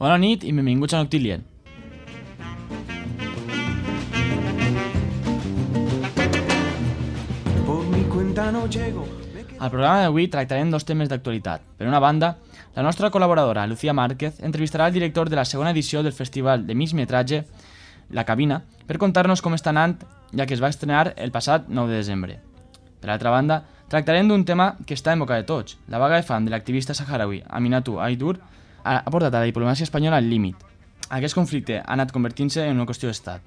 Bona nit i benvinguts a Noctilient. Por mi cuenta no llego. Al programa d'avui tractarem dos temes d'actualitat. Per una banda, la nostra col·laboradora, Lucía Márquez, entrevistarà el director de la segona edició del Festival de Mig Metratge, La Cabina, per contar-nos com està anant, ja que es va estrenar el passat 9 de desembre. Per altra banda, tractarem d'un tema que està en boca de tots. La vaga de fam de l'activista saharaui Aminatu Aidur ha portat a la diplomàcia espanyola al límit. Aquest conflicte ha anat convertint-se en una qüestió d'estat.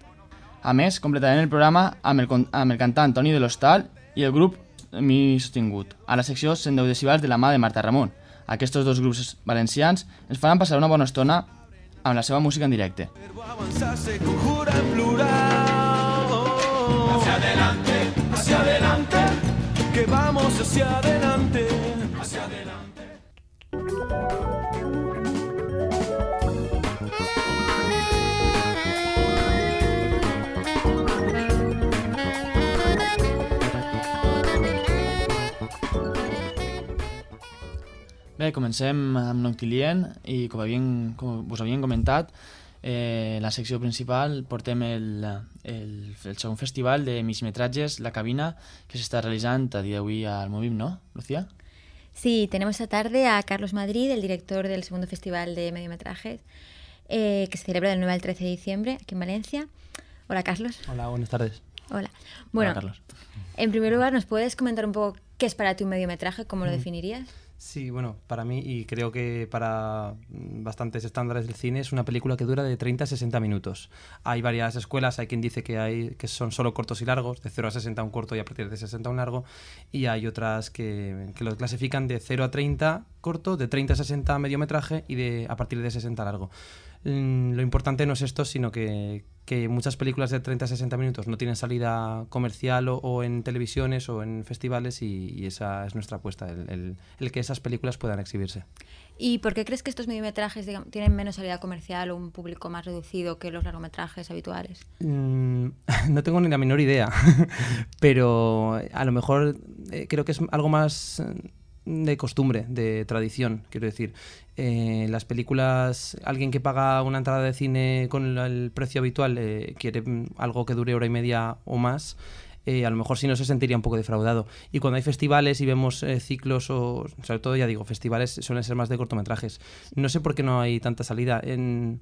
A més, completarem el programa amb el, amb el cantant Toni de l'Hostal i el grup Mi Sostingut, a la secció 110 decibels de la mà de Marta Ramon. Aquests dos grups valencians ens faran passar una bona estona amb la seva música en directe. Hacia adelante, hacia adelante, que vamos hacia adelante, Bé, comencem amb Noctilient i com, havien, com us havien comentat, eh, la secció principal portem el, el, el segon festival de migmetratges, La Cabina, que s'està realitzant a dia d'avui al Movim, no, Lucía? Sí, tenemos esta tarde a Carlos Madrid, el director del segundo festival de mediometrajes, eh, que se celebra del 9 al 13 de diciembre aquí en Valencia. Hola, Carlos. Hola, buenas tardes. Hola. Bueno, Hola, Carlos. en primer lugar, ¿nos puedes comentar un poco qué es para ti un mediometraje? ¿Cómo lo Mm. definirías? Sí, bueno, para mí y creo que para mm, bastantes estándares del cine es una película que dura de 30 a 60 minutos. Hay varias escuelas, hay quien dice que hay que son solo cortos y largos, de 0 a 60 un corto y a partir de 60 un largo, y hay otras que, que lo clasifican de 0 a 30 corto, de 30 a 60 mediometraje y de a partir de 60 largo. Mm, Lo importante no es esto, sino que, que muchas películas de 30 a 60 minutos no tienen salida comercial o, o en televisiones o en festivales y, y esa es nuestra apuesta, el, el- el que esas películas puedan exhibirse. ¿Y por qué crees que estos mediometrajes digamos, tienen menos salida comercial o un público más reducido que los largometrajes habituales? Mm, no tengo ni la menor idea, pero a lo mejor eh, creo que es algo más eh, de costumbre, de tradición, quiero decir. Eh, las películas, alguien que paga una entrada de cine con el precio habitual eh, quiere mm, algo que dure hora y media o más. eh, a lo mejor si no se sentiría un poco defraudado. Y cuando hay festivales y vemos ciclos, o sobre todo ya digo, festivales suelen ser más de cortometrajes. No sé por qué no hay tanta salida. En,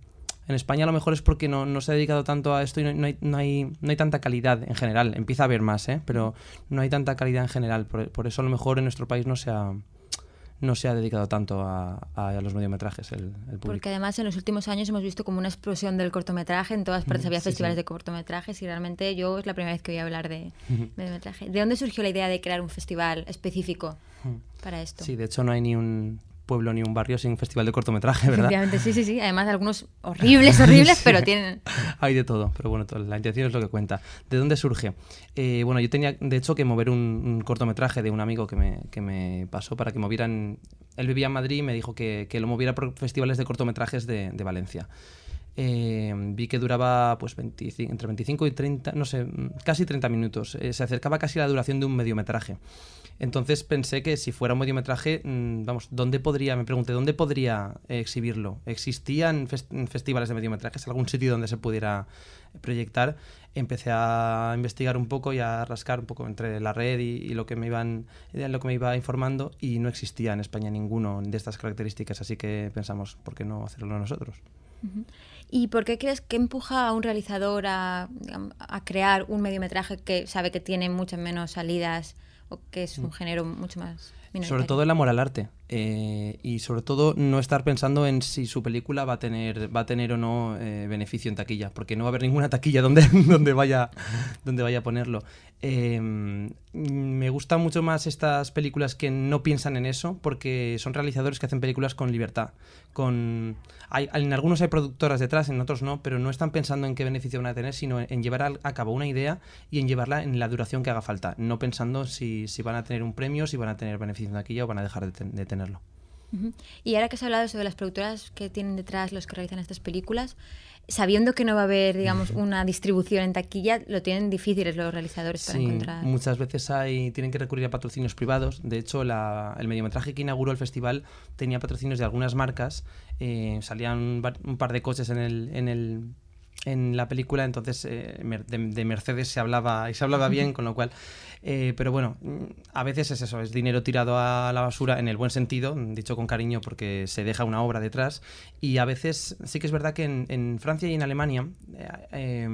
en España a lo mejor es porque no, no se ha dedicado tanto a esto y no, no hay, no, hay, no hay tanta calidad en general. Empieza a haber más, ¿eh? pero no hay tanta calidad en general. Por, por eso a lo mejor en nuestro país no se ha, no se ha dedicado tanto a, a los mediometrajes el, el público. Porque además en los últimos años hemos visto como una explosión del cortometraje, en todas partes había sí, festivales sí. de cortometrajes y realmente yo es la primera vez que voy a hablar de mediometraje. ¿De dónde surgió la idea de crear un festival específico para esto? Sí, de hecho no hay ni un pueblo ni un barrio sin festival de cortometraje, ¿verdad? Efectivamente, sí, sí, sí. Además algunos horribles, horribles, pero tienen... Hay de todo, pero bueno, la intención es lo que cuenta. ¿De dónde surge? Eh, bueno, yo tenía de hecho que mover un, un cortometraje de un amigo que me, que me pasó para que movieran... Él vivía en Madrid y me dijo que, que lo moviera por festivales de cortometrajes de, de Valencia. Eh, vi que duraba pues 25 entre 25 y 30, no sé, casi 30 minutos. Eh, se acercaba casi a la duración de un mediometraje. Entonces pensé que si fuera un mediometraje, mm, vamos, ¿dónde podría, me pregunté, ¿dónde podría eh, exhibirlo? ¿Existían festivales de mediometrajes algún sitio donde se pudiera proyectar? Empecé a investigar un poco y a rascar un poco entre la red y, lo que me iban eh, lo que me iba informando y no existía en España ninguno de estas características, así que pensamos, ¿por qué no hacerlo nosotros? ¿Y por qué crees que empuja a un realizador a, a crear un mediometraje que sabe que tiene muchas menos salidas o que es un género mucho más? Sobre todo el amor al arte. eh, y sobre todo no estar pensando en si su película va a tener, va a tener o no eh, beneficio en taquilla, porque no va a haber ninguna taquilla donde, donde, vaya, donde vaya a ponerlo. Eh, me gustan mucho más estas películas que no piensan en eso, porque son realizadores que hacen películas con libertad. Con, hay, en algunos hay productoras detrás, en otros no, pero no están pensando en qué beneficio van a tener, sino en, en llevar a cabo una idea y en llevarla en la duración que haga falta, no pensando si, si van a tener un premio, si van a tener beneficio taquilla o van a dejar de, ten- de tenerlo. Y ahora que has hablado sobre las productoras que tienen detrás los que realizan estas películas, sabiendo que no va a haber, digamos, una distribución en taquilla, lo tienen difíciles los realizadores para Sí, encontrar. muchas veces hay, tienen que recurrir a patrocinios privados. De hecho, la- el mediometraje que inauguró el festival tenía patrocinios de algunas marcas. eh, salían un par de coches en el, en el en la película, entonces eh, de, de Mercedes se hablaba y se hablaba bien, con lo cual. eh, pero bueno, mm, a veces es eso, es dinero tirado a la basura en el buen sentido, dicho con cariño porque se deja una obra detrás. Y a veces sí que es verdad que en, en Francia y en Alemania, eh, eh,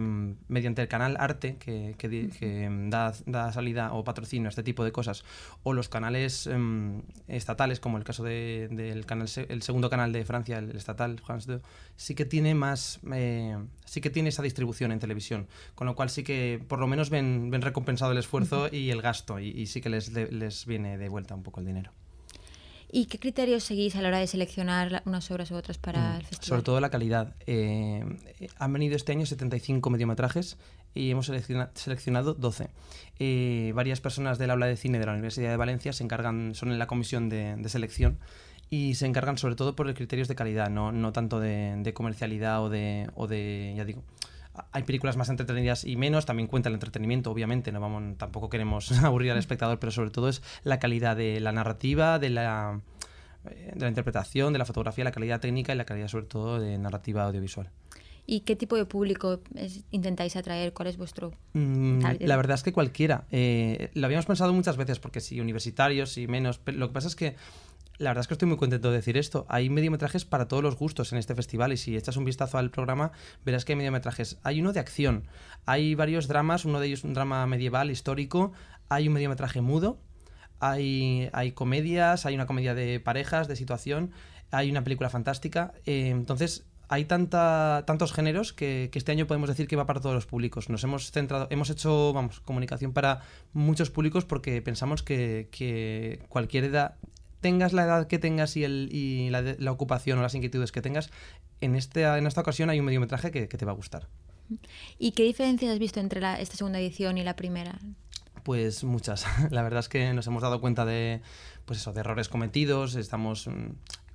mediante el canal Arte, que, que di- que, em, da, da salida o patrocinio a este tipo de cosas, o los canales em, estatales, como el caso de- del canal, el segundo canal de Francia, el, estatal, France 2, sí que tiene más, eh, sí que tiene esa distribución en televisión, con lo cual sí que por lo menos ven, ven recompensado el esfuerzo y el gasto, y, y sí que les, les viene de vuelta un poco el dinero. ¿Y qué criterios seguís a la hora de seleccionar unas obras u otras para el festival? Mm, Sobre todo la calidad. Eh, eh, han venido este año 75 mediometrajes y hemos selecciona- seleccionado 12. Eh, varias personas del aula de cine de la Universidad de Valencia se encargan, son en la comisión de, de selección y se encargan sobre todo por criterios de calidad, no, no tanto de, de comercialidad o de, o de, ya digo, hay películas más entretenidas y menos, también cuenta el entretenimiento, obviamente, no vamos, tampoco queremos aburrir al espectador, pero sobre todo es la calidad de la narrativa, de la, eh, de la interpretación, de la fotografía, la calidad técnica y la calidad sobre todo de narrativa audiovisual. ¿Y qué tipo de público es- intentáis atraer? ¿Cuál es vuestro Mm, la verdad es que cualquiera. Eh, lo habíamos pensado muchas veces, porque sí, universitarios y menos. Pero lo que pasa es que la verdad es que estoy muy contento de decir esto. Hay mediometrajes para todos los gustos en este festival y si echas un vistazo al programa verás que hay mediometrajes. Hay uno de acción, hay varios dramas, uno de ellos un drama medieval histórico, hay un mediometraje mudo, hay, hay comedias, hay una comedia de parejas, de situación, hay una película fantástica. eh, entonces hay tanta, tantos géneros que, que este año podemos decir que va para todos los públicos. Nos hemos centrado, hemos hecho, vamos, comunicación para muchos públicos porque pensamos que, que cualquier edad, tengas la edad que tengas y, el, y la, ocupación o las inquietudes que tengas, en, este, en esta ocasión hay un mediometraje que, que te va a gustar. ¿Y qué diferencias has visto entre la- esta segunda edición y la primera? Pues muchas. La verdad es que nos hemos dado cuenta de, pues eso, de errores cometidos. Estamos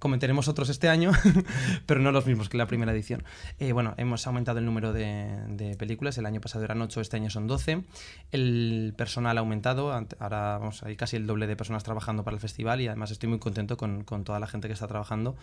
cometeremos otros este año, pero no los mismos que la primera edición. Eh, bueno, hemos aumentado el número de, de películas. El año pasado eran 8, este año son 12. El personal ha aumentado. Ahora vamos, hay casi el doble de personas trabajando para el festival y además estoy muy contento con, con toda la gente que está trabajando.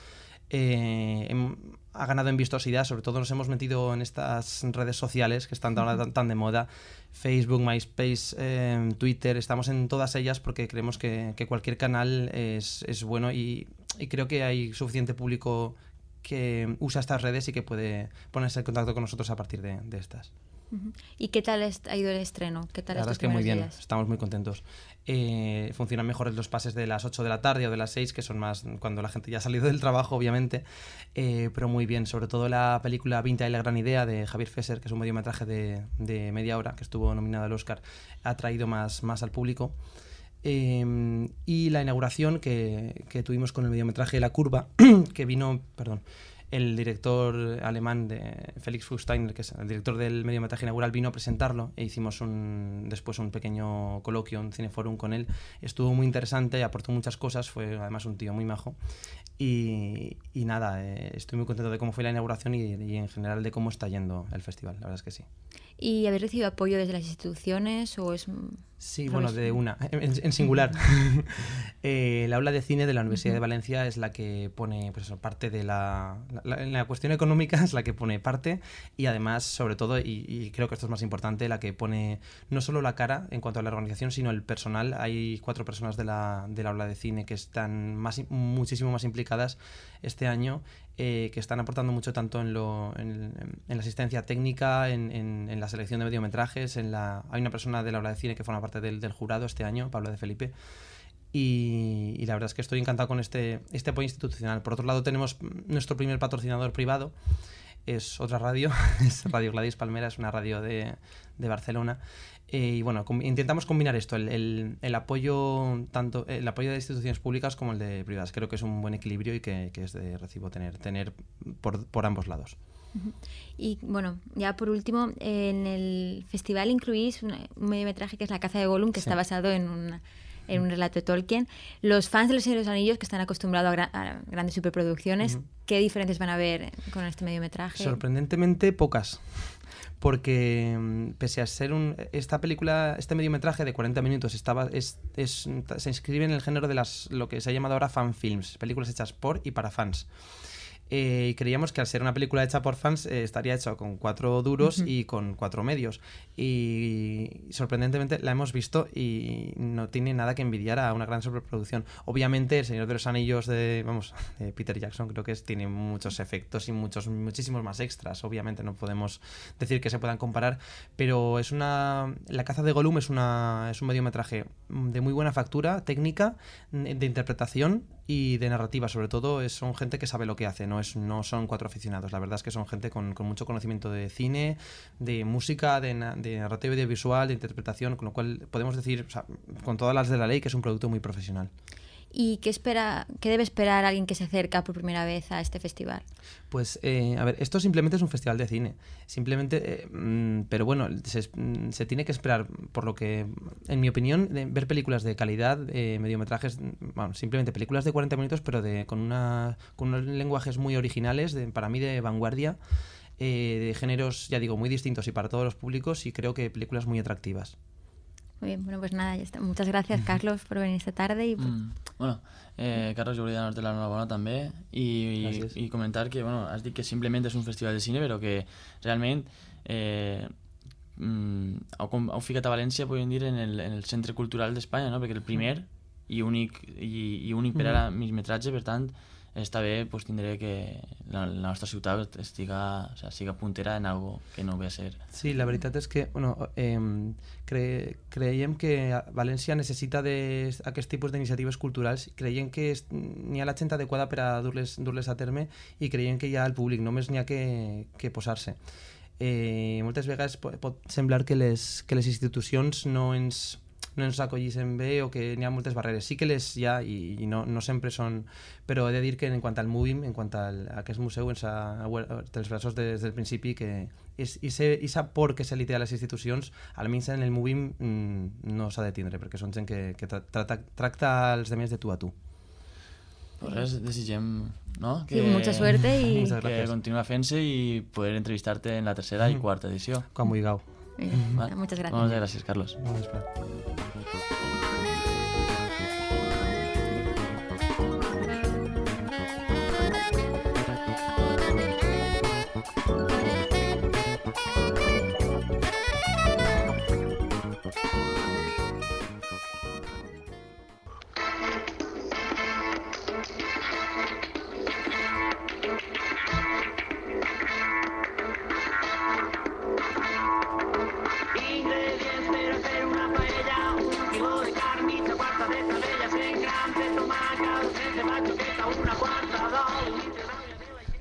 Eh, hem- ha ganado en vistosidad, sobre todo nos hemos metido en estas redes sociales que están ahora tan, tan de moda, Facebook, MySpace, eh, Twitter, estamos en todas ellas porque creemos que, que cualquier canal es, es bueno y, y creo que hay suficiente público que usa estas redes y que puede ponerse en contacto con nosotros a partir de, de estas. ¿Y qué tal ha ido el estreno? ¿Qué tal La verdad es que muy bien, días? estamos muy contentos. Eh, funcionan mejor los pases de las 8 de la tarde o de las 6, que son más cuando la gente ya ha salido del trabajo, obviamente, eh, pero muy bien. Sobre todo la película Vinta y la gran idea de Javier Fesser, que es un mediometraje de, de media hora, que estuvo nominado al Oscar, ha traído más, más al público. Eh, y la inauguración que, que tuvimos con el mediometraje La Curva, que vino, perdón, el director alemán de Felix Fuchsteiner, que es el director del mediometraje inaugural, vino a presentarlo e hicimos un, después un pequeño coloquio, un cineforum con él. Estuvo muy interesante, aportó muchas cosas, fue además un tío muy majo. Y, y nada, eh, estoy muy contento de cómo fue la inauguración y, y en general de cómo está yendo el festival, la verdad es que sí. ¿Y habéis recibido apoyo desde las instituciones o es Sí, bueno, de una, en, en singular. Eh, la aula de cine de la Universidad de Valencia es la que pone pues parte de la, la- la cuestión económica es la que pone parte y además, sobre todo, y, y creo que esto es más importante, la que pone no solo la cara en cuanto a la organización, sino el personal. Hay cuatro personas de la, de la aula de cine que están más, muchísimo más implicadas este año eh, que están aportando mucho tanto en, lo, en, en la asistencia técnica, en, la selección de mediometrajes, en la, hay una persona de la aula de cine que forma parte del, jurado este año, Pablo de Felipe, y, y la verdad es que estoy encantado con este, este apoyo institucional. Por otro lado tenemos nuestro primer patrocinador privado, es otra radio, es Radio Gladys Palmera, es una radio de, de Barcelona. Eh, y bueno, com- intentamos combinar esto, el, el- el apoyo tanto el apoyo de instituciones públicas como el de privadas. Creo que es un buen equilibrio y que, que es de recibo tener, tener por, por ambos lados. Y bueno, ya por último, en el festival incluís un mediometraje que es La caza de Gollum, que Sí. está basado en una, en un relato de Tolkien. Los fans de Los Señores de los Anillos que están acostumbrados a, gra- a grandes superproducciones, ¿qué diferencias van a ver con este mediometraje? Sorprendentemente pocas. Porque mm, pese a ser un, esta película, este mediometraje de 40 minutos estaba, es, es- se inscribe en el género de las lo que se ha llamado ahora fan films, películas hechas por y para fans. Eh, y creíamos que al ser una película hecha por fans eh, estaría hecha con cuatro duros y con cuatro medios. Y sorprendentemente la hemos visto y no tiene nada que envidiar a una gran sobreproducción. Obviamente, El Señor de los Anillos de, vamos, de Peter Jackson creo que es, tiene muchos efectos y muchos, muchísimos más extras. Obviamente no podemos decir que se puedan comparar, pero es una. La caza de Gollum es, una, es un mediometraje de muy buena factura, técnica, de interpretación y de narrativa. Sobre todo, es- son gente que sabe lo que hace, no, es, no son cuatro aficionados. La verdad es que son gente con, mucho conocimiento de cine, de música, de, de narrativa audiovisual, de interpretación, con lo cual podemos decir, o sea, con todas las de la ley, que es un producto muy profesional. ¿Y qué, espera, qué debe esperar alguien que se acerca por primera vez a este festival? Pues, eh, a ver, esto simplemente es un festival de cine. Simplemente, eh, mm, pero bueno, se, mm, se tiene que esperar, por lo que, en mi opinión, ver películas de calidad, eh, mediometrajes, mm, bueno, simplemente películas de 40 minutos, pero de, con, una, con unos lenguajes muy originales, de, para mí de vanguardia, eh, de géneros, ya digo, muy distintos y para todos los públicos, y creo que películas muy atractivas. Muy bien, bueno, pues nada, ya está. Muchas gracias, Carlos, por venir esta tarde y por- Mm. Bueno, eh, Carlos, jo volia donar-te l'enhorabona també i, Gràcies. i, i comentar que, bueno, has dit que simplement és un festival de cine, però que realment eh, mm, heu, com- heu ficat a València, podem dir, en el, en el Centre Cultural d'Espanya, no? perquè el primer i únic, i, i únic per ara migmetratge, per tant, està bé pues, tindré que la, la nostra ciutat estiga, o sea, siga puntera en algo que no ve a ser. Sí, la veritat és que bueno, eh, cre creiem que València necessita de aquest tipus d'iniciatives culturals, creiem que n'hi ha la gent adequada per a dur-les dur a terme i creiem que hi ha el públic, només n'hi ha que, que posar-se. Eh, moltes vegades pot, pot semblar que les, que les institucions no ens, no ens acollissin bé o que n'hi ha moltes barreres. Sí que les hi ha i, i no, no sempre són... Però he de dir que en quant al Movim, en quant al, a aquest museu, ens ha obert els braços des del principi que és, i, se, i sap por que se li té a les institucions, almenys en el Movim mm, no s'ha de tindre, perquè són gent que, que tra- tracta, tracta els demés de tu a tu. Pues res, desitgem no? Sí, mucha suerte y- que continua fent-se i poder entrevistar-te en la tercera i quarta edició. Quan vulgueu. Muy bien. Vale. Muchas gracias. Moltes gràcies, Carlos. Molt bé.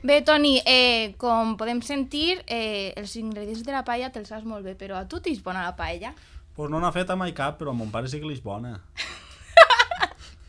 Bé, Toni, eh, com podem sentir, eh, els ingredients de la paella te'ls saps molt bé, però a tu t'és bona la paella? Pues no n'ha fet a mai cap, però a mon pare sí que li és bona.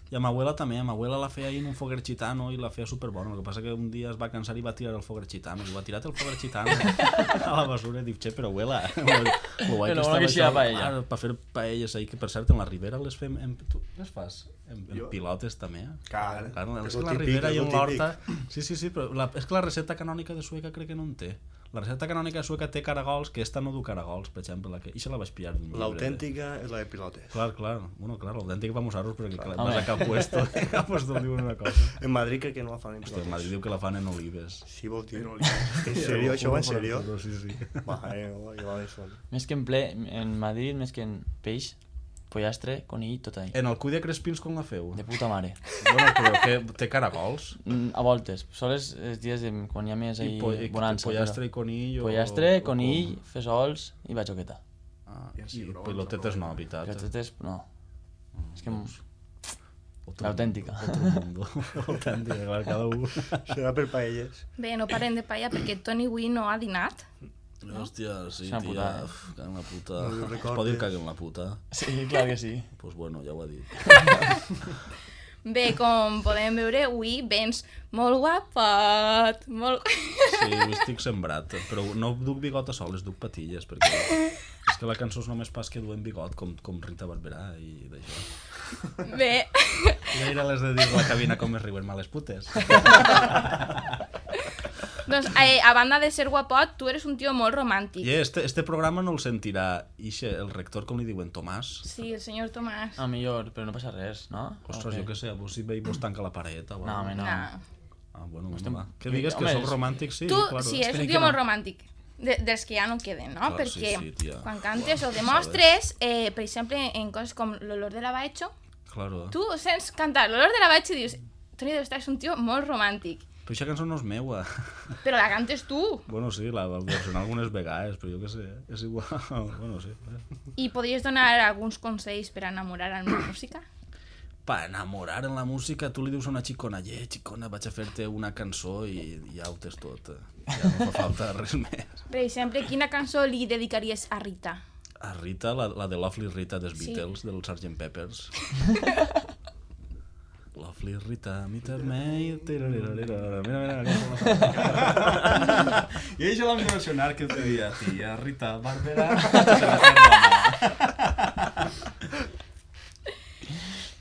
I a ma abuela també, a ma abuela la feia ahir en un foguer gitano i la feia superbona. El que passa que un dia es va cansar i va tirar el foguer gitano. I va tirar el foguer gitano a la basura i dic, che, però abuela, lo, lo guai Però que estava això, ara, per fer paelles ahir, que per cert en la Ribera les fem... En, tu les fas? En, en pilotes també? eh? Clar, Clar, és és que la Ribera i en l'Horta... Sí, sí, sí, però la, és que la recepta canònica de Sueca crec que no en té. La recepta canònica de Sueca té caragols, que esta no du caragols, per exemple. La que... I se la vaig pillar d'un llibre. L'autèntica és la de pilotes. Claro, claro. Bueno, claro, l'autèntic vamos a perquè clar, vas a cap puesto, a cap puesto diuen una cosa. En Madrid crec que no la fan en pilotes. en Madrid diu que la fan en olives. Sí, vol dir. En serio, això va en serio? Sí, sí. Va, eh, va, va, això. Més que en ple, en Madrid, més que en peix, pollastre, conill, tot ahí. En el cuy de Crespins com la feu? De puta mare. Bueno, però que té caragols. Mm, A voltes, sols els dies de, quan hi ha més I, ahí po i bonança. pollastre i conill o... Pollastre, o conill, fesols i bajoqueta. Ah, I pilotetes no, veritat. Pilotetes, no. És que... Otro L'autèntica. mundo, Otro mundo. L'autèntica, clar, cada un. Serà per paelles. Bé, no parem de paella perquè Toni avui no ha dinat. Hòstia, sí, tia. putada, eh? Uf, cago en la puta. No ho Es pot dir recordes. cago en la puta? Sí, clar que sí. Pues bueno, ja ho ha dit. Bé, com podem veure, avui vens molt guapat, molt... Sí, avui estic sembrat, però no duc bigot a soles, duc patilles, perquè és que la cançó és només pas que duen bigot, com, com Rita Barberà i d'això. Bé, I ara les de dir la cabina com es riuen males putes. Doncs eh, a banda de ser guapot, tu eres un tio molt romàntic. I este, este programa no el sentirà ixe, el rector, com li diuen, Tomàs. Sí, el senyor Tomàs. A millor, però no passa res, no? Ostres, Ok. jo què sé, vos si veig vos tanca la paret. O... No, home, no. No. Ah, bueno, Estem- va. Que digues que sóc romàntic, sí, tu, claro. sí, és un tio molt romàntic. De, dels que ja no queden, no? Clar, Perquè sí, sí, quan cantes Buah, o demostres, eh, per exemple, en coses com l'olor de lavaetxo, Claro. tu sents cantar l'olor de lavaetxo i dius Toni de és un tio molt romàntic. Però aquesta cançó no és meua. Però la cantes tu. bueno, sí, la versionar algunes vegades, però jo què sé, és igual. bueno, sí. I podries donar alguns consells per enamorar amb la música? Pa enamorar en la música, tu li dius a una xicona, yeah, xicona, vaig a fer-te una cançó i ja ho tens tot. Ja no fa falta res més. Per exemple, quina cançó li dedicaries a Rita? A Rita, la, la de Lovely Rita dels Sí. Beatles, del Sgt. Peppers. Lovely Rita, meet me... Mira, mira, mira. I això l'hem de versionar que te dia, tia Rita Barberà.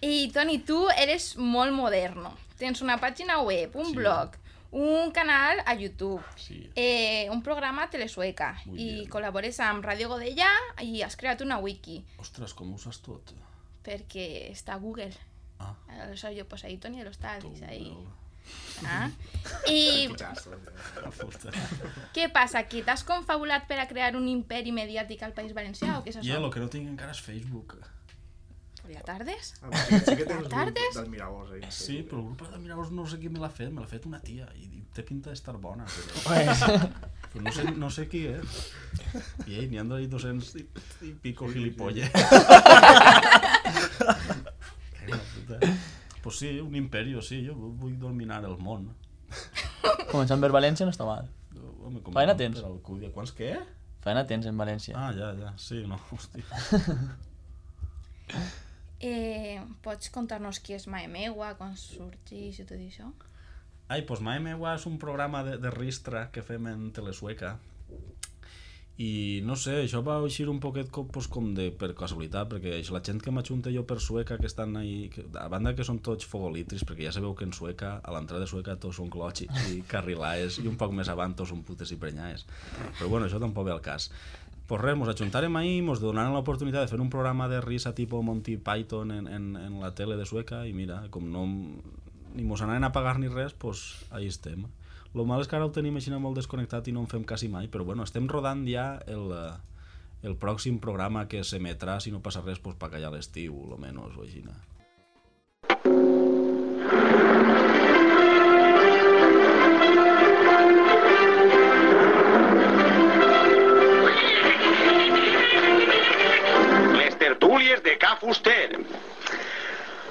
I, Toni, tu eres molt moderno. Tens una pàgina web, un Sí. blog, un canal a YouTube, Sí. eh, un programa a Telesueca Muy i bien. col·labores amb Ràdio Godella i has creat una wiki Ostres, com ho saps tot? perquè està a Google. Ah, Aleshores jo pues ahí Toni de los tu, ahí. Ah? I què passa? Que t'has confabulat per a crear un imperi mediàtic al País Valencià o què és això? el que no tinc encara és Facebook. Pues ja tardes? Ah, sí, sí que tens el Tardes? del eh? Sí, però el grup de Miraos no sé qui me l'ha fet, me l'ha fet una tia i té pinta d'estar bona, però, Pues, però no, sé, no sé qui és. I ei, n'hi han d'ahir 200 i, i pico gilipolles. pues sí, un imperio, sí, jo vull dominar el món. començant per València no està mal. Home, com Faena no, tens? Per Alcúdia. Quants què? Feina tens en València. Ah, ja, ja, sí, no, hòstia. Eh, pots contar-nos qui és Maemeua, quan sorgeix i tot això? Ai, doncs Mae Meua és un programa de, de ristra que fem en Telesueca i no sé, això va eixir un poquet com, pues, com de, per casualitat, perquè això, la gent que m'ajunta jo per Sueca, que estan ahí, que, a banda que són tots fogolitris, perquè ja sabeu que en Sueca, a l'entrada de Sueca tots són clotxis i carrilaes, i un poc més avant tots són putes i prenyades. Però bueno, això tampoc ve al cas. Pues res, mos ajuntarem ahir, mos donaran l'oportunitat de fer un programa de risa tipus Monty Python en, en, en la tele de Sueca i mira, com no ni mos anaven a pagar ni res, pues ahí estem. Lo mal és que ara ho tenim així molt desconnectat i no en fem quasi mai, però bueno, estem rodant ja el, eh, el pròxim programa que s'emetrà, si no passa res, pues, pa callar l'estiu, lo menos, o així. Les tertúlies de Ca Fuster.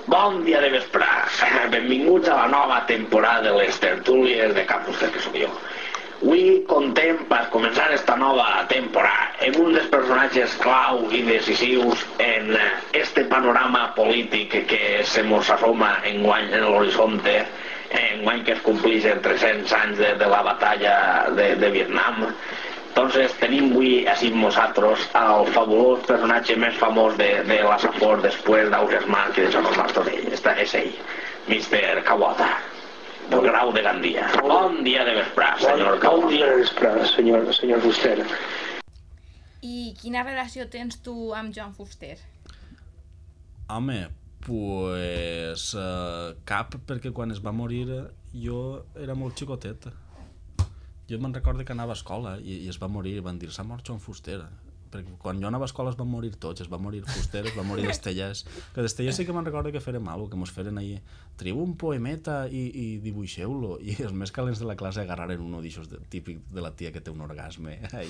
Bon dia de vesprà. Benvinguts a la nova temporada de les tertúlies de Ca Fuster, que sóc jo. Avui contem per començar esta nova temporada amb un dels personatges clau i decisius en este panorama polític que se mos assoma en guany en l'horizonte en guany que es complixen 300 anys de, de la batalla de, de Vietnam Entonces tenim avui així amb nosaltres el fabulós personatge més famós de, de la Safor després d'Augersmark i de Joan Martorell. Esta és ell, Mr. Kawata, del grau de Gandia. Bon dia de vesprà, senyor Bon, bon Kawata. dia de vespre, senyor, senyor Fuster. I quina relació tens tu amb Joan Fuster? Home, pues uh, cap, perquè quan es va morir eh, jo era molt xicotet. Jo me'n recordo que anava a escola i, i es va morir van dir s'ha mort Joan Fuster. Perquè quan jo anava a escola es van morir tots, es va morir Fuster, es va morir Estellers. Que d'Estellers sí que me'n recordo que fèrem alguna que mos feren ahir. Triu un poemeta i, i dibuixeu-lo. I els més calents de la classe agarraren uno d'aixòs típic de la tia que té un orgasme. I,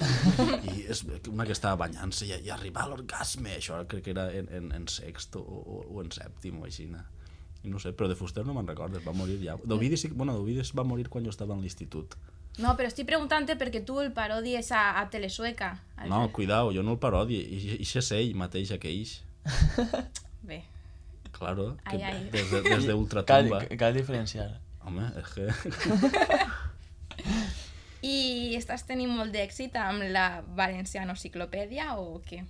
i és una que estava banyant-se i, i arribar a l'orgasme. Això crec que era en, en, en sext o, o, en sèptim o així. no? Sé, però de Fuster no me'n recordo, es va morir ja. D'Ovidi sí, bueno, d'Ovidi es va morir quan jo estava en l'institut. No, però estic preguntant-te perquè tu el parodies a, a Telesueca. Al- No, cuidao, jo no el parodi, i això és ell mateix aqueix. Bé, Claro, que Ai, ai. des de, des Cal, d'Ultratumba. cal diferenciar. Home, és que... I estàs tenint molt d'èxit amb la Valenciano Ciclopèdia o què?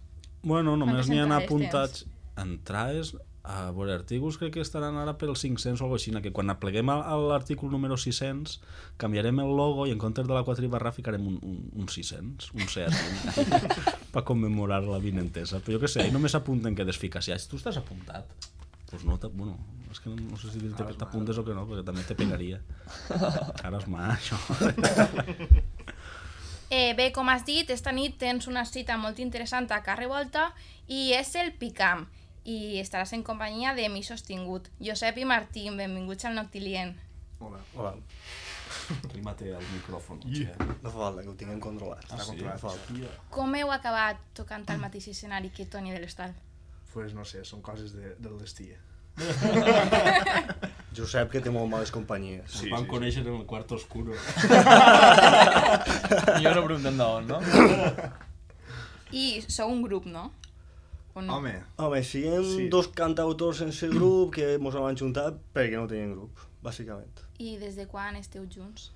Bueno, només n'hi han apuntats entrades a veure, articles crec que estaran ara per els 500 o alguna cosa així, que quan apleguem l'article número 600 canviarem el logo i en comptes de la 4 i barra ficarem un, un, un 600, un Seat per commemorar la vinentesa però jo què sé, ahí només apunten que desficaciats tu estàs apuntat pues no, bueno, és que no sé si que t'apuntes o que no, perquè també te pegaria. Ara és mà, això. Eh, bé, com has dit, esta nit tens una cita molt interessant a Carre Volta i és el Picam i estaràs en companyia de mi sostingut. Josep i Martín, benvinguts al Noctilient. Hola. Hola. Rímate al micròfon. Yeah. No fa falta, que ho tinguem controlat. Ah, sí? controlat. Fa falta. Com heu acabat tocant al mateix escenari que Toni de l'Estal? Pues no sé, són coses de, del destí. Josep, que té molt males companyies. Sí, van conèixer en el quart oscuro. Jo no preguntem d'on, no? I sou un grup, no? O no? Home, Home, siguem Sí. dos cantautors sense grup que mos hem ajuntat perquè no teníem grup, bàsicament. I des de quan esteu junts?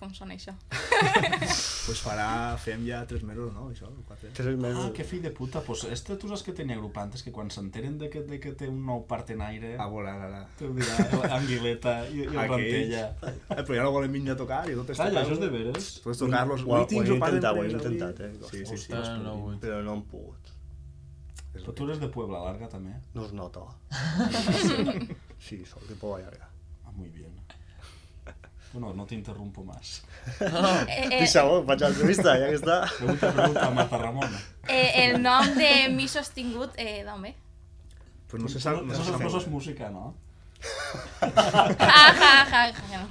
Com sona això? pues farà, fem ja tres mesos, no? Això, quatre. Tres mesos. Ah, que fill de puta. Pues este tu saps que tenia grup antes, que quan s'enteren de que, de que té un nou partenaire, A veure, ara. ho dirà Anguileta i, i el Rantella. Eh, però ja no volen venir a tocar i tot Calla, això és de veres. Puedes tocar-los. Ho, ho, he intentat, ho he intentat, eh? Sí, sí, sí. Ostres, no. Però no hem pogut. Però tu eres de Puebla Larga també. No es nota. Sí, soy de Puebla Llarga. Ah, muy bien. Bueno, no te interrumpo más. Eh, eh, Deixa-ho, faig l'entrevista, ja que està. Pregunta, pregunta a Marta Ramon. eh, el nom de mi sostingut, eh, d'on ve? Pues no se sap, no eso, sap. es música, ¿no? Ja, ja, ja, ja.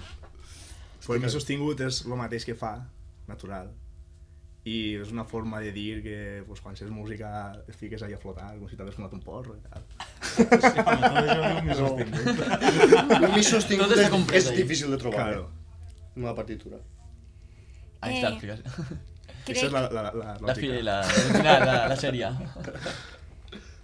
Pues mi sostingut és el mateix que fa, natural. I és una forma de dir que pues, quan fes música et fiques ahí a flotar, com si t'hagués fumat un porro i tal. El mi sostingut Tot està és, complet és ahí. difícil de trobar. Claro. En una partitura. Ahí Eh, està, explicació. Això és la, la, la, la, La, la, la, la sèrie.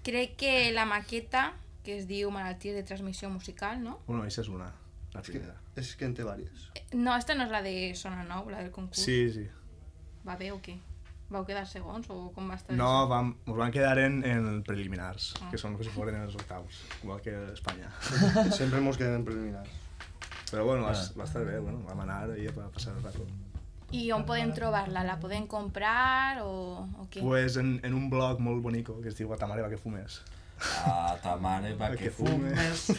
Crec que la maqueta, que es diu Malalties de transmissió musical, no? Bueno, això és una, la És que, primera. és que en té vàries. No, esta no és la de Sona Nou, la del concurs. Sí, sí. Va bé o què? Vau quedar segons o com va estar No, vam, ens van quedar en, en preliminars, Ah. que són com si foren els octaus, igual que Espanya. Sempre mos quedem en preliminars. Però bueno, va, va estar bé, bueno, vam anar i va passar el rato. I on podem trobar-la? La podem comprar o, o què? Pues en, en un blog molt bonico que es diu A ta mare va que fumes. A ta mare va que que fumes.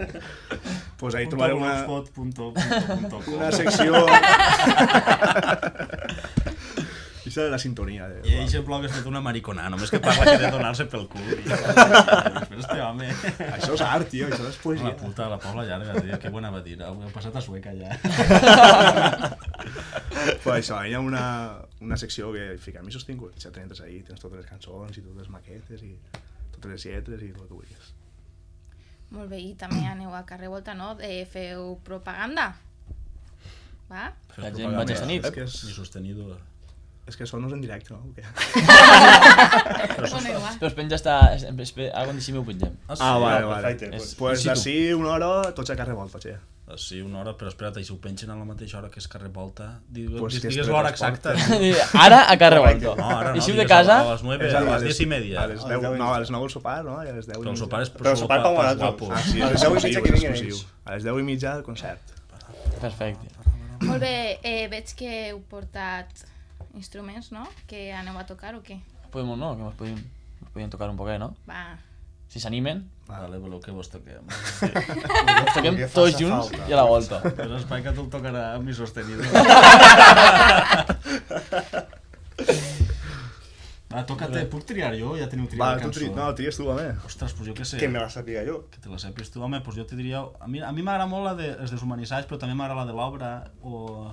pues ahí trobareu una, una secció... Això de la sintonia. De... I eixe blog és tot una mariconà, només que parla que de donar-se pel cul. I... Però este home... Això és art, tio, això és poesia. La puta, la Paula Llarga, tio, que bona va dir. Heu passat a Sueca, ja. Pues això, hi ha una, una secció que fica mi sostingut. Ja tens ahí, tens totes les cançons i totes les maquetes i totes les lletres i tot el que vulguis. Molt bé, i també aneu a carrer Volta, no? Eh, feu propaganda? Va? La gent vaig esta nit. És que, és, Ni sostenido. És que són en directe, no? O què? Bueno, igual. Però es penja està... Es, es, es, algun sí m'ho pengem. Ah, vale, vale. perfecte, pues. D'ací una hora tots a carrer Volta, che. Sí, una hora, però espera't, i si ho pengen a la mateixa hora que és carrer Volta, digues, Pues digues l'hora exacta. Ara a carrer Volta. No, ara no, Eixiu de digues casa... A les 9, a les 10 i media. A les 10, no, a les 9 el sopar, no? I a les 10 Però el sopar és Però sopar pa- pa pels barato. guapos. Ah, sí, A les 10 i mitja que exclusiu. ells. A les 10 i mitja el concert. Perfecte. Molt bé, eh, veig que heu portat instruments, no? Que aneu a tocar o què? Podem, no? Que mos podíem, mos podíem tocar un poquet, no? Va. Si s'animen, Vale, voleu que vos toquem. ens toquem Que tots junts falta. i a la volta. Però espai que tu el tocarà a mi sostenido. Va, tocate, puc triar jo? Ja teniu triat Va, la tu cançó. tri... No, tries tu, home. Ostres, pues jo què sé. Que me la sàpiga jo. Que te la sàpies tu. Home, pues jo te diria... A mi, a mi m'agrada molt la de Els Deshumanitzats, però també m'agrada la de l'obra, o...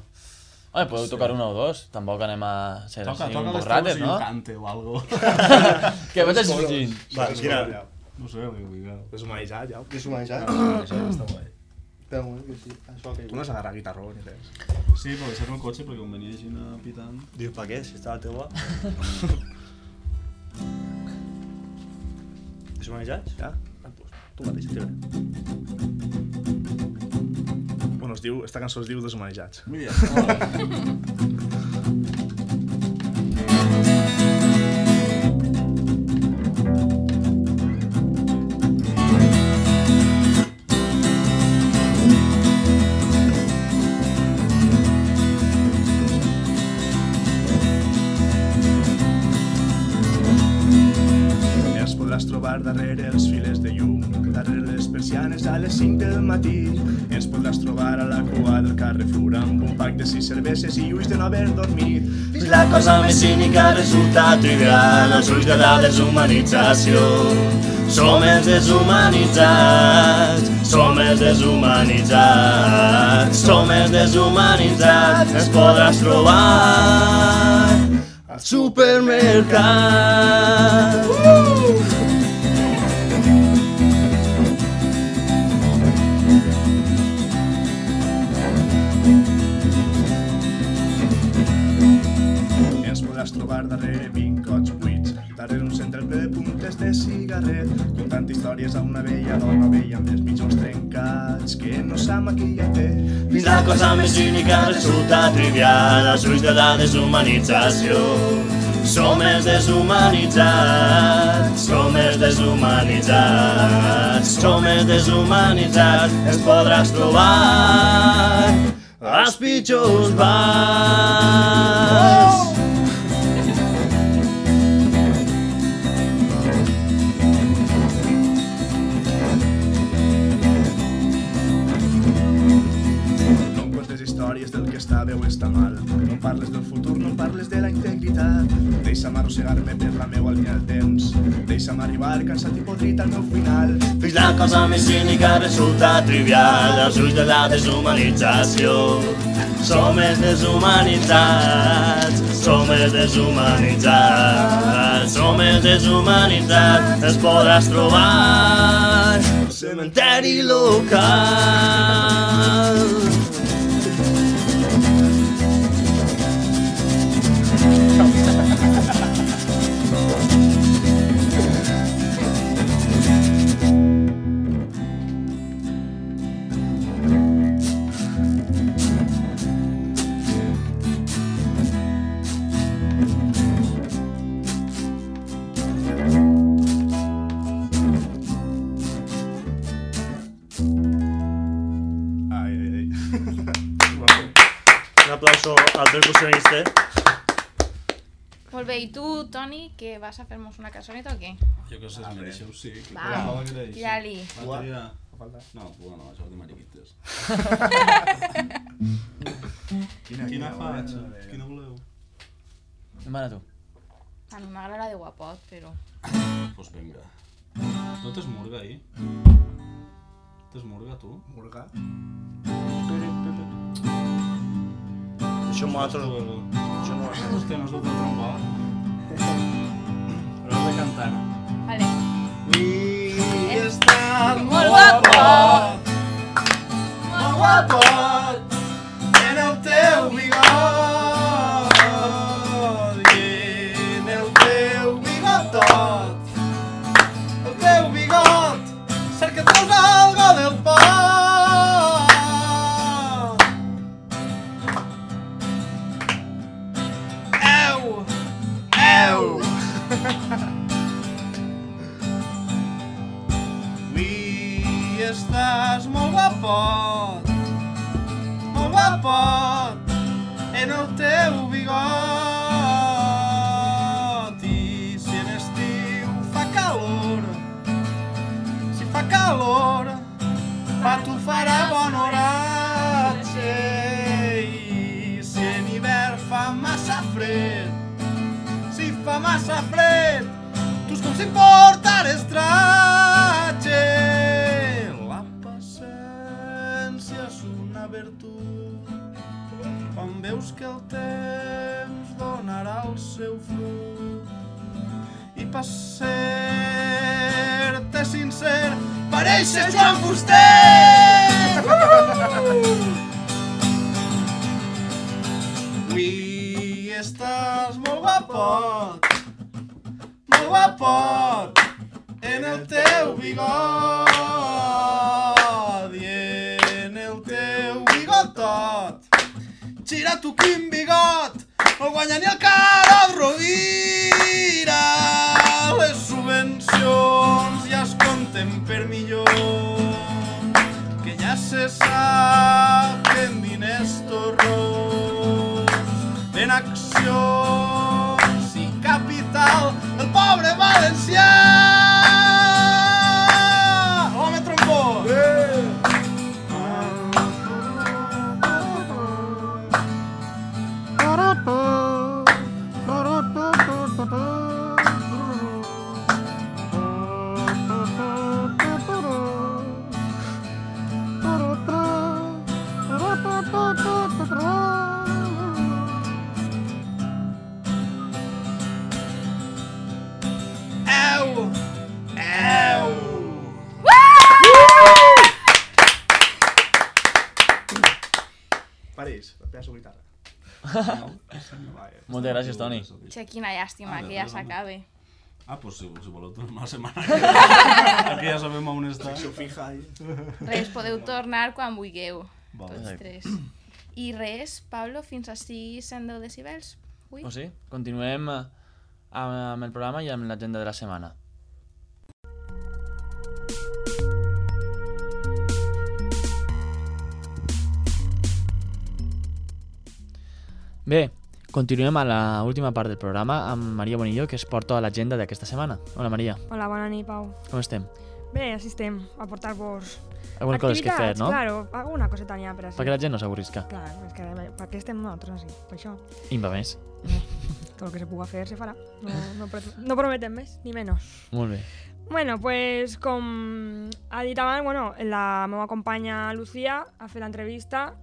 Home, podeu tocar una o dos. Tampoc anem a ser Toca, així toca un teus i no? jo cante o algo. Que vaig fugint. Va, quina... No sé, que vulgueu. Deshumanitzat, ja. Deshumanitzat? Està guai. Espera un moment, que sí. Això que... Tu no has d'agarrar guitarró ni res. Sí, però deixar-me el cotxe perquè em venia així una pitant. Dius, per què? Si està a la teua. Deshumanitzats? Ja? Pues, tu mateix, tio. Es diu, esta cançó es diu Deshumanitzats. Muy bien. Ens podràs trobar darrere els persianes a les 5 del matí. Ens podràs trobar a la cua del Carrefour amb un pack de sis cerveses i ulls de no haver dormit. És la cosa més cínica resulta trivial als ulls de la deshumanització. Som els deshumanitzats, som els deshumanitzats, som els deshumanitzats. Ens podràs trobar al supermercat. Ens de cigarret, contant històries a una vella dona vella amb els mitjons trencats que no sap qui ja té. Fins la cosa més cínica resulta trivial als ulls de la deshumanització. Som els deshumanitzats, som els deshumanitzats, som els deshumanitzats. Ens podràs trobar als pitjors bars. No està bé o està mal. No em parles del futur, no parles de la integritat. Deixa'm arrossegar-me per la meua línia del temps. Deixa'm arribar cansat i podrit al meu final. Fins la cosa més cínica resulta trivial als ulls de la deshumanització. Som els deshumanitzats, som els deshumanitzats, som els deshumanitzats. Es podràs trobar al cementeri local. Al percussionista. Molt bé, i tu, Toni, que vas a fer-nos una cançoneta o què? Jo que sé, si mereixeu, sí. Va, tira-li. No, pua no, això de mariquites. Quina, Quina quina, faig? Quina voleu? Demana tu. A mi m'agrada la de guapot, però... Pues vinga. No tens murga, ahí? Tens murga, tu? Murga? Això m'ho altre... Això no ho sé. Hòstia, no has dut el trombó. Però has de cantar. Vale. I està Molt guapot! molt guapot portares tratge. La paciència és una virtut quan veus que el temps donarà el seu fruit. I per ser-te sincer, pareixes Joan Fuster! Ui, estàs molt guapot, guapot, en el teu bigot i en el teu bigotot. Gira tu quin bigot, no guanya ni el cara Rovira. Les subvencions ja es compten per millor, que ja se sap que en diners torrons, en accions i capital, pobre valencià. París, la pedaço guitarra. Moltes gràcies, Toni. Che, quina llàstima Ah, que ja s'acabe. Ah, pues si, si voleu tornar la setmana que. Aquí ja sabem on està. Res, podeu tornar quan vulgueu, Val. tots tres. I res, Pablo, fins així 110 decibels. Ui. O sí? Continuem eh, amb el programa i amb l'agenda de la setmana. Bé, continuem a la última part del programa amb Maria Bonillo, que es porta a l'agenda d'aquesta setmana. Hola, Maria. Hola, bona nit, Pau. Com estem? Bé, així estem, a portar-vos Algunes coses que fer, no? Claro, alguna coseta n'hi ha per així. Perquè la gent no s'avorrisca. Clar, és que per què estem nosaltres així? Per això, I va més. tot el que se puga fer se farà. No, no, no prometem més, ni menys. Molt bé. Bueno, pues com ha dit abans, bueno, la meva companya Lucía ha fet l'entrevista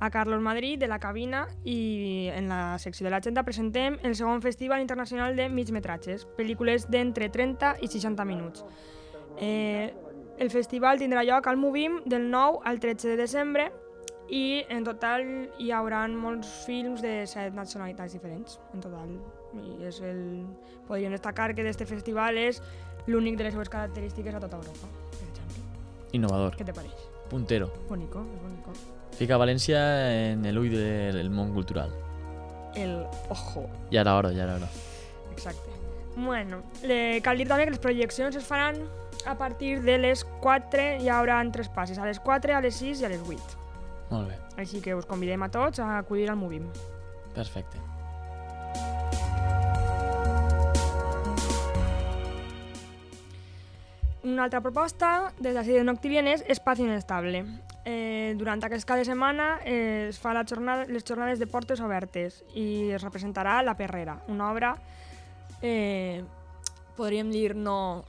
a Carlos Madrid de la cabina i en la secció de l'agenda presentem el segon Festival Internacional de Migmetratges, pel·lícules d'entre 30 i 60 minuts. Eh, el festival tindrà lloc al Movim del 9 al 13 de desembre i en total hi haurà molts films de set nacionalitats diferents, en total. I és el... Podríem destacar que d'este festival és l'únic de les seves característiques a tota Europa, per exemple. Innovador. Què te pareix? Puntero. Bonico, és bonico. Fica València en l'ull del món cultural. El ojo. Ja era hora, ja era hora. Exacte. Bueno, le, cal dir també que les projeccions es faran a partir de les 4, hi haurà tres passes, a les 4, a les 6 i a les 8. Molt bé, Així que us convidem a tots a acudir al Movim. perfecte. Una altra proposta des de Noctilien és Espacio Inestable. Eh, durant aquest cap de setmana eh, es fa la jornada, les jornades de portes obertes i es representarà La Perrera, una obra, eh, podríem dir, no,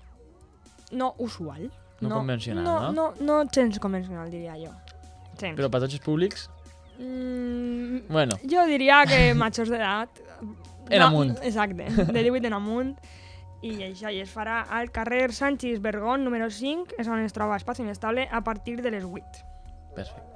no usual. No convencional, no? no? No, no gens convencional, diria jo. Gens. Però per tots els públics, Mm, Bueno. Jo diria que majors d'edat... En amunt. Exacte, de 18 en amunt. I això i es farà al carrer Sánchez Bergón, número 5, és on es troba Espacio Inestable, a partir de les 8. Perfecte.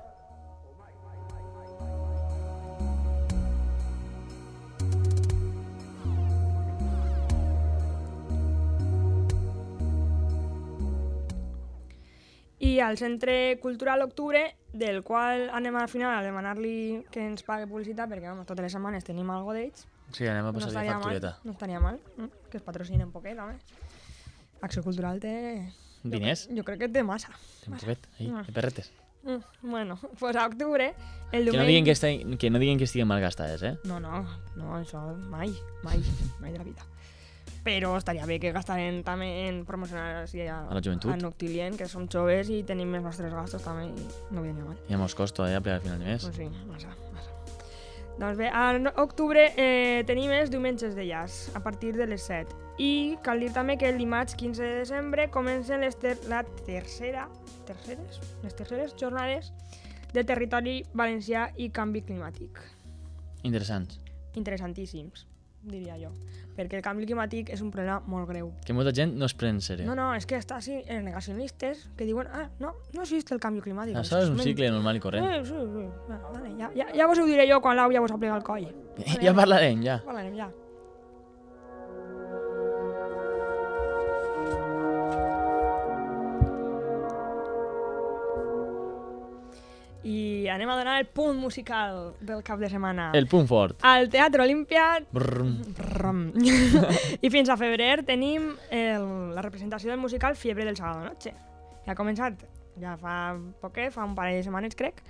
I al Centre Cultural Octubre, del qual anem al final a demanar-li que ens pague publicitat, perquè vamos, totes les setmanes tenim algo d'ells. Sí, anem a passar-li estaria factureta. Mal, no estaria mal, mm, que es patrocinen poquet, també. Acció Cultural té... Diners? Jo crec que té massa. Un poquet, ahí, Ah. de perretes. Mm, bueno, pues a octubre, el Que diumenge... no, diguin que, estan, que no diguin que estiguen mal gastades, eh? No, no, no, això mai, mai, mai de la vida. Però estaria bé que gastaren també en promocionar així a, A la joventut. a Noctilien, que som joves i tenim els nostres gastos també i no venia mal. Ja mos costa, eh, a plegar al final de mes. Pues sí, massa. Doncs bé, a octubre eh, tenim els diumenges de jazz, a partir de les 7. I cal dir també que el dimarts 15 de desembre comencen les ter la tercera, terceres? Les terceres jornades de territori valencià i canvi climàtic. Interessants. Interessantíssims, diria jo. Perquè el canvi climàtic és un problema molt greu. Que molta gent no es pren en sèrio. No, no, és que està així, els negacionistes que diuen ah, no, no existe el canvi climàtic. Això és un cicle normal i corrent. Sí, sí, sí. Bueno, vale, ja, ja, ja vos ho diré jo quan l'au ja vos aplega el coll. Ja parlarem, ja. Parlarem, ja. Anem a donar el punt musical del cap de setmana. El punt fort. Al Teatre Olímpia Brrm. I fins a febrer tenim el, la representació del musical Fiebre del Sábado Noche. Ja ha començat ja fa poquet, fa un parell de setmanes crec,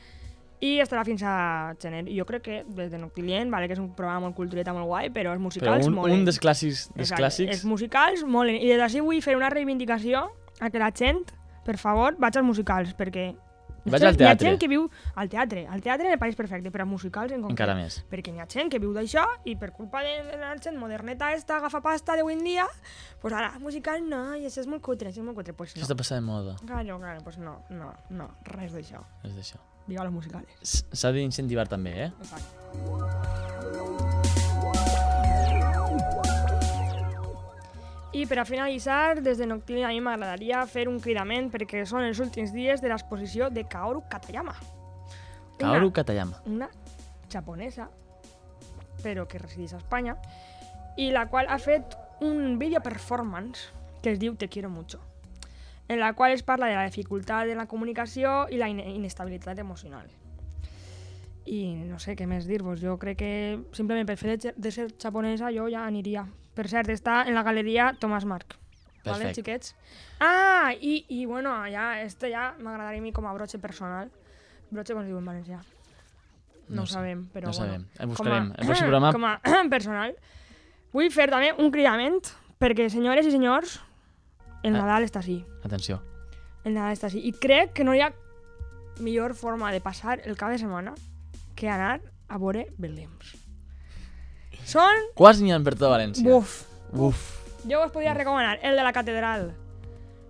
i estarà fins a gener. Jo crec que des de Noctilient, vale, que és un programa molt cultureta molt guai, però els Però musicals un, molen. un dels clàssics, dels Exacte, clàssics Els musicals molen. I des d'ací vull fer una reivindicació a que la gent, per favor, vaig als musicals, perquè... Vaig Hi ha al teatre. gent que viu al teatre. Al teatre me pareix perfecte, però a musicals en concret. Encara més. Perquè n'hi ha gent que viu d'això i per culpa de la gent moderneta esta agafapasta d'avui en dia, pues ara, musical no, i això és molt cutre, això és molt cutre. Pues Això no. està passant de moda. Claro, claro, pues no, no, no, res d'això. És d'això. Viva los musicales. S'ha d'incentivar també, eh? Exacte. I per a finalitzar, des de Noctilí a mi m'agradaria fer un cridament perquè són els últims dies de l'exposició de Kaoru Katayama. Kaoru Katayama. Una japonesa, però que resideix a Espanya, i la qual ha fet un video performance que es diu Te quiero mucho, en la qual es parla de la dificultat de la comunicació i la ine- inestabilitat emocional. I no sé què més dir-vos, jo crec que simplement per fer de, de ser japonesa jo ja aniria. Per cert, està en la galeria Tomàs Marc. Vale, Perfecte. xiquets? Ah, i, i bueno, ja, este ja m'agradaria a mi com a broche personal. Broche com es diu en valencià? No, No ho sé, sabem, però no bueno. sabem. El buscarem. Com a, El pròxim programa- Com a personal, vull fer també un cridament perquè, senyores i senyors, el Ah. Nadal està així. Atenció. El Nadal està així. I crec que no hi ha millor forma de passar el cap de setmana que anar a veure Belems. Són... Quants n'hi ha per tota València? Buf. Uf. Jo us podria recomanar el de la catedral.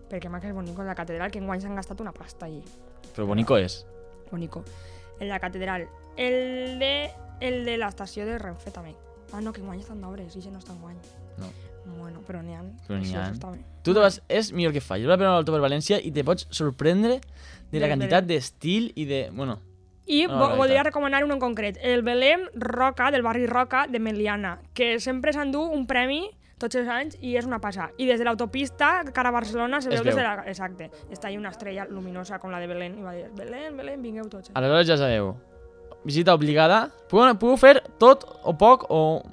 Perquè m'ha que és bonico el de la catedral, que enguany s'han gastat una pasta allí. Però bonico és. Bonico. El de la catedral. El de, el de l'estació de Renfe també. Ah, no, que enguany estan d'obres, i ja no està enguany. No. Bueno, però n'hi ha. Però n'hi ha. Tu te vas, és millor que fa. Jo l'Alto per València i te pots sorprendre de la De- quantitat de- d'estil i de... Bueno, I No, vo la veritat. voldria recomanar un en concret, el Belém Roca, del barri Roca, de Meliana, que sempre s'endú un premi tots els anys i és una passada. I des de l'autopista, cara a Barcelona, se Es veu des de veu. la... Exacte. Està ahí una estrella luminosa com la de Belén. I va dir, Belén, Belén, vingueu tots. aleshores ja sabeu. Visita obligada. Pugueu, pugueu fer tot o poc o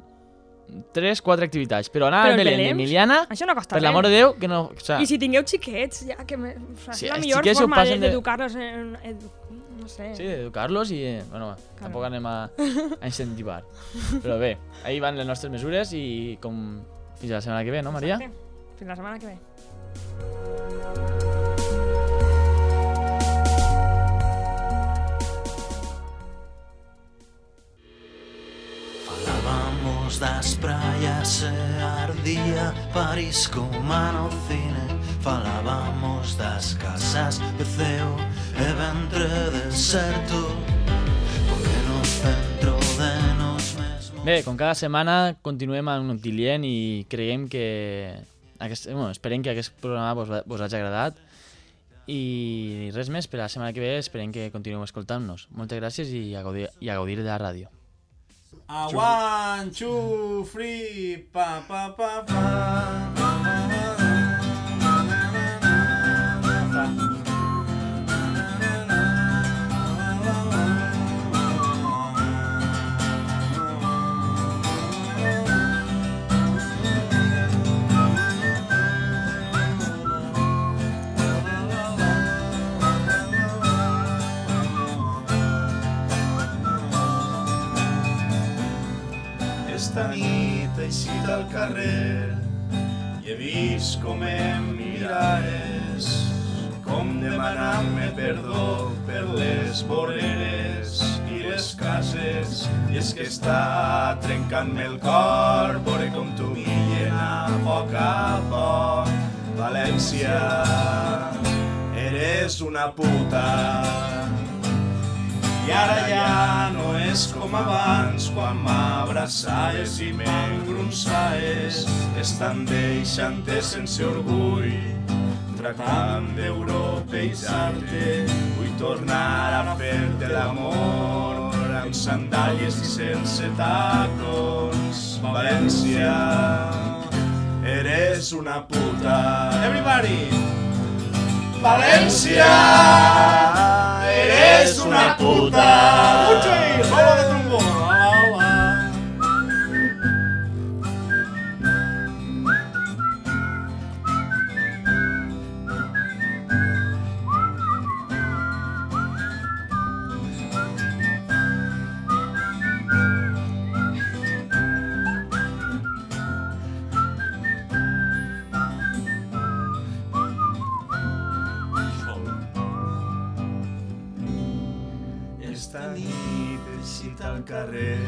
3, 4 activitats. Però anar Però al el Belén d'Emiliana, això no costa per l'amor de Déu, que no... O sea, I si tingueu xiquets, ja que me... o sea, Sí, és la millor forma de- passen de- d'educar-los en... edu... no sé. Sí, d'educar-los i... Bueno, va, tampoc anem a, a incentivar. Però bé, ahí van les nostres mesures i com... Fins a la setmana que ve, no, Maria? Exacte. Fins la setmana que ve. Falábamos das praias e ardía París como no cine Falábamos das casas de ceo e ventre deserto Porque no centro de nos mesmos Bé, com cada setmana continuem amb Noctilient i creiem que... Aquest, bueno, esperem que aquest programa vos, vos hagi agradat i res més, per la setmana que ve esperem que continueu escoltant-nos. Moltes gràcies i a gaudir, i a gaudir de la ràdio. A one, two, three, pa, pa, pa, pa. Esta com em miraves, com demanant-me perdó per les voreres i les cases. I és que està trencant-me el cor, veure com tu m'illena a poc a poc. València, eres una puta. I ara ja és com abans, quan m'abraçaves i m'engronçaves. Estan deixant-te sense orgull, tractant d'europeïtzar-te. Vull tornar a fer-te l'amor, amb sandàlies i sense tacons. València, eres una puta. Everybody! València, eres és una puta. Carrer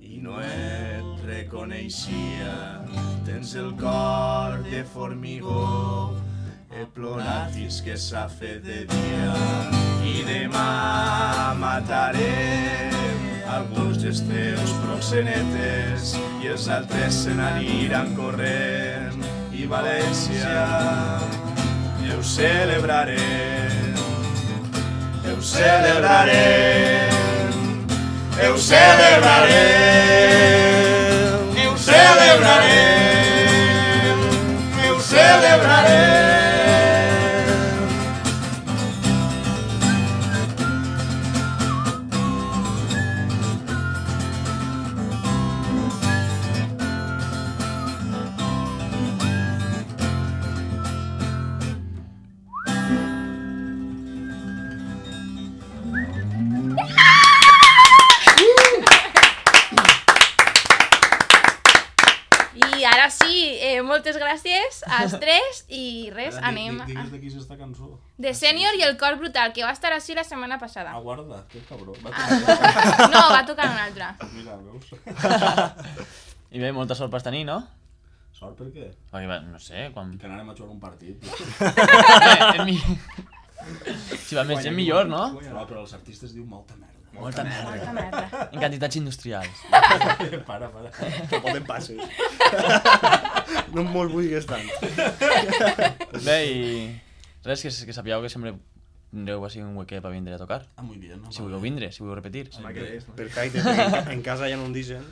i no et reconeixia. Tens el cor de formigó, he plorat fins que s'ha fet de dia. I demà mataré alguns dels teus proxenetes i els altres se n'aniran corrent. I València ho celebrarem ho celebrarem ho celebrarem ho celebrarem ho celebrarem eh, moltes gràcies als tres i res, Ara, anem di-. Digues de qui és esta cançó. De Senior i el cor brutal, que va estar així la setmana passada. Ah, guarda, que cabró. Va Ah, no, va tocar un altre. Mira, veus? I bé, molta sort per tenir, no? Sort per què? Perquè, va, no sé, quan... Que anàrem a jugar un partit. Bé, és mi... Si va més gent, millor, no? No, però els artistes diuen molta merda. Molta merda. Molta merda. En quantitats industrials. para, para. Que poden passes. no mos vulguis tant. Bé, i... Res, que, que sapigueu que sempre tindreu així un huequet per vindre a tocar. Ah, muy bien. No? Si voleu vindre, si voleu repetir. Home, que perfecte, perquè en, en casa ja non dicen.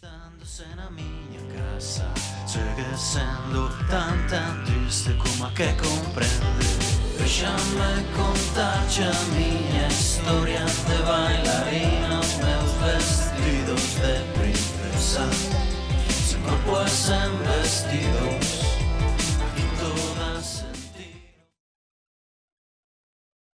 Dándose na minha casa Sigue sendo tan tan triste como a que comprende Lasciamo contarci mia historia de bailarinos, meus vestidos de princesa. Su cuerpo es embestido.